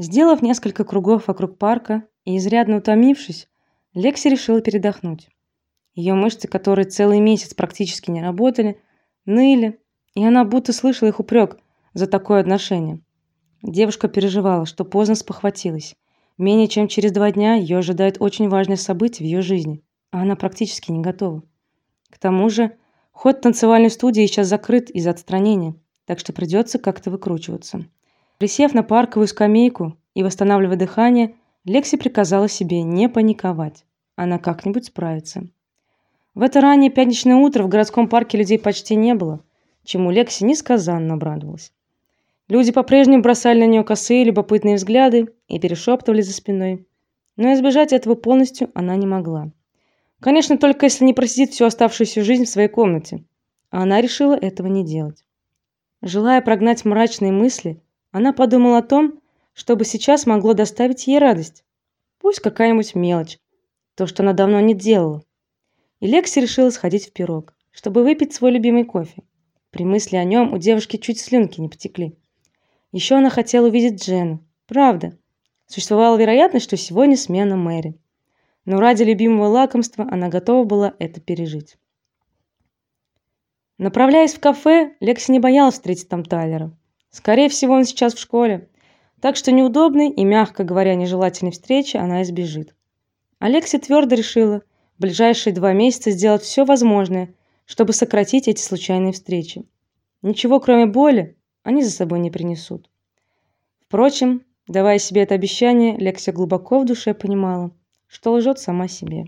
Сделав несколько кругов вокруг парка и изрядно утомившись, Лекси решила передохнуть. Ее мышцы, которые целый месяц практически не работали, ныли, и она будто слышала их упрек за такое отношение. Девушка переживала, что поздно спохватилась. Менее чем через два дня ее ожидает очень важное событие в ее жизни, а она практически не готова. К тому же, ход танцевальной студии сейчас закрыт из-за отстранения, так что придется как-то выкручиваться. Присев на парковую скамейку и восстанавливая дыхание, Лекси приказала себе не паниковать. Она как-нибудь справится. В это раннее пятничное утро в городском парке людей почти не было, чему Лекси несказанно обрадовалась. Люди по-прежнему бросали на нее косые любопытные взгляды и перешептывали за спиной, но избежать этого полностью она не могла. Конечно, только если не просидит всю оставшуюся жизнь в своей комнате. А она решила этого не делать. Желая прогнать мрачные мысли, она подумала о том, чтобы сейчас могло доставить ей радость. Пусть какая-нибудь мелочь, то, что она давно не делала. И Лекси решила сходить в пирог, чтобы выпить свой любимый кофе. При мысли о нем у девушки чуть слюнки не потекли. Еще она хотела увидеть Джену. Правда, существовала вероятность, что сегодня смена Мэри. Но ради любимого лакомства она готова была это пережить. Направляясь в кафе, Лекси не боялась встретить там Тайлера. Скорее всего, он сейчас в школе, так что неудобной и, мягко говоря, нежелательной встречи она избежит. Алекси твердо решила в ближайшие два месяца сделать все возможное, чтобы сократить эти случайные встречи. Ничего, кроме боли, они за собой не принесут. Впрочем, давая себе это обещание, Лекси глубоко в душе понимала, что лжет сама себе.